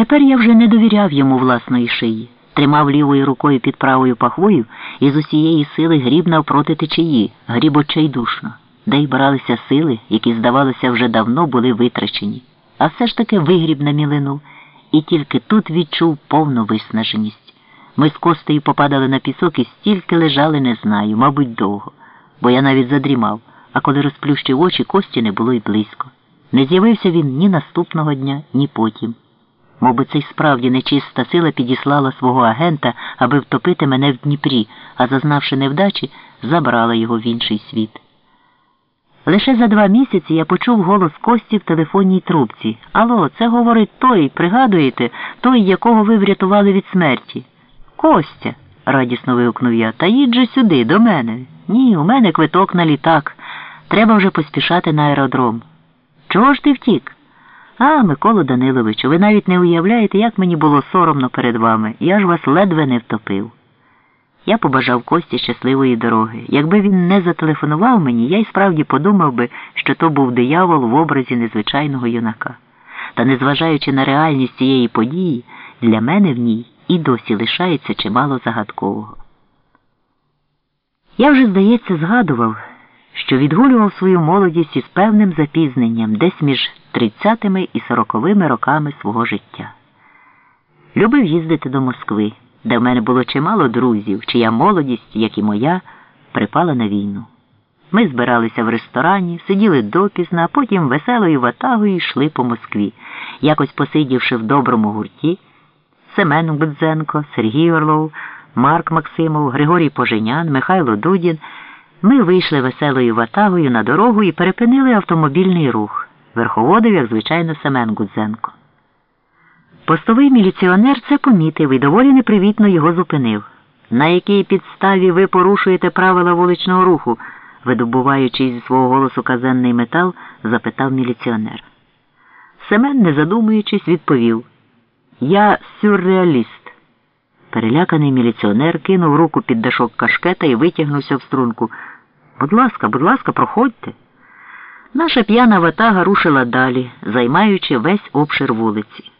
Тепер я вже не довіряв йому власної шиї, тримав лівою рукою під правою пахвою і з усієї сили гріб навпроти течії, гріб очайдушно, де й бралися сили, які, здавалося, вже давно були витрачені, а все ж таки вигріб на мілину, і тільки тут відчув повну виснаженість. Ми з Костею попадали на пісок і стільки лежали, не знаю, мабуть, довго, бо я навіть задрімав, а коли розплющив очі, Кості не було й близько. Не з'явився він ні наступного дня, ні потім. Мовби цей справді нечиста сила підіслала свого агента, аби втопити мене в Дніпрі, а зазнавши невдачі, забрала його в інший світ. Лише за два місяці я почув голос Кості в телефонній трубці. Алло, це говорить той, пригадуєте, той, якого ви врятували від смерті. Костя, радісно вигукнув я, та їдь же сюди, до мене. Ні, у мене квиток на літак. Треба вже поспішати на аеродром. Чого ж ти втік? А, Миколу Даниловичу, ви навіть не уявляєте, як мені було соромно перед вами. Я ж вас ледве не втопив. Я побажав Кості щасливої дороги. Якби він не зателефонував мені, я й справді подумав би, що то був диявол в образі незвичайного юнака. Та незважаючи на реальність цієї події, для мене в ній і досі лишається чимало загадкового. Я вже, здається, згадував, що відгулював свою молодість із певним запізненням десь між тридцятими і сороковими роками свого життя. Любив їздити до Москви, де в мене було чимало друзів, чия молодість, як і моя, припала на війну. Ми збиралися в ресторані, сиділи допізна, а потім веселою ватагою йшли по Москві, якось посидівши в доброму гурті. Семен Гудзенко, Сергій Орлов, Марк Максимов, Григорій Поженян, Михайло Дудін. Ми вийшли веселою ватагою на дорогу і перепинили автомобільний рух. Верховодив, як звичайно, Семен Гудзенко. Постовий міліціонер це помітив і доволі непривітно його зупинив. На якій підставі ви порушуєте правила вуличного руху? видобуваючи зі свого голосу казенний метал, запитав міліціонер. Семен, не задумуючись, відповів Я сюрреаліст. Переляканий міліціонер кинув руку під дашок кашкета і витягнувся в струнку. Будь ласка, будь ласка, проходьте. Наша п'яна ватага рушила далі, займаючи весь обшир вулиці.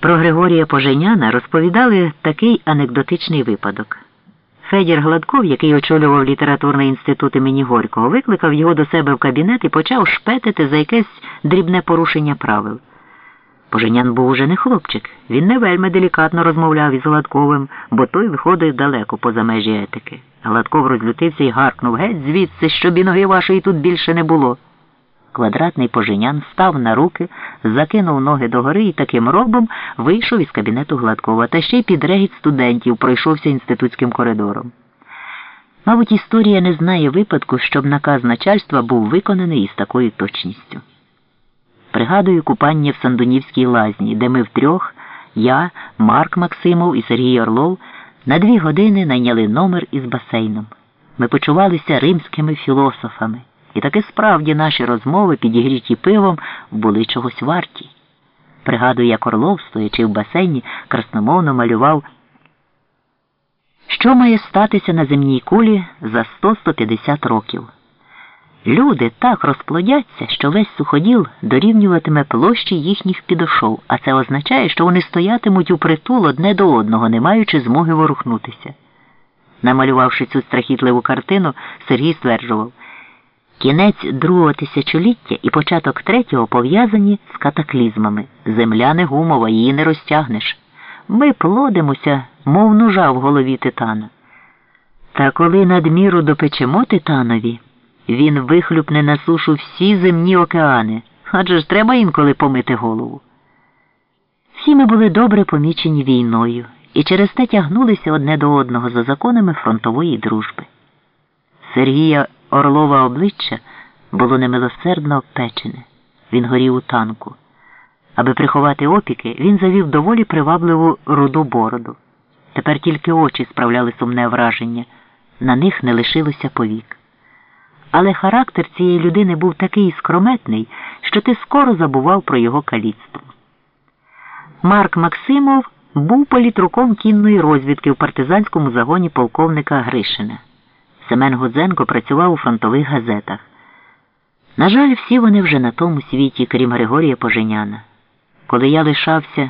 Про Григорія Поженяна розповідали такий анекдотичний випадок. Федір Гладков, який очолював літературний інститут імені Горького, викликав його до себе в кабінет і почав шпетити за якесь дрібне порушення правил. Поженян був уже не хлопчик, він не вельми делікатно розмовляв із Гладковим, бо той виходив далеко поза межі етики. Гладков розлютився і гаркнув геть звідси, щоб і ноги вашої тут більше не було. Квадратний поженян став на руки, закинув ноги догори і таким робом вийшов із кабінету Гладкова та ще й під регіт студентів пройшовся інститутським коридором. Мабуть, історія не знає випадку, щоб наказ начальства був виконаний із такою точністю. Пригадую купання в Сандунівській лазні, де ми втрьох, я, Марк Максимов і Сергій Орлов, на дві години найняли номер із басейном. Ми почувалися римськими філософами. І таки справді наші розмови, підігріті пивом, були чогось варті. Пригадую, як Орлов, стоячи в басейні, красномовно малював, що має статися на земній кулі за 100-150 років. Люди так розплодяться, що весь суходіл дорівнюватиме площі їхніх підошов, а це означає, що вони стоятимуть у притул одне до одного, не маючи змоги ворухнутися. Намалювавши цю страхітливу картину, Сергій стверджував. Кінець другого тисячоліття і початок третього пов'язані з катаклізмами. Земля не гумова, її не розтягнеш. Ми плодимося, мов нужа в голові титана. Та коли надміру допечемо титанові, він вихлюпне на сушу всі земні океани, адже ж треба інколи помити голову. Всі ми були добре помічені війною і через те тягнулися одне до одного за законами фронтової дружби. Сергія Орлова обличчя було немилосердно обпечене. Він горів у танку. Аби приховати опіки, він завів доволі привабливу руду бороду. Тепер тільки очі справляли сумне враження, на них не лишилося повік. Але характер цієї людини був такий скрометний, що ти скоро забував про його каліцтво. Марк Максимов був політруком кінної розвідки в партизанському загоні полковника Гришина. Семен Гудзенко працював у фронтових газетах. На жаль, всі вони вже на тому світі, крім Григорія Поженяна. коли я лишався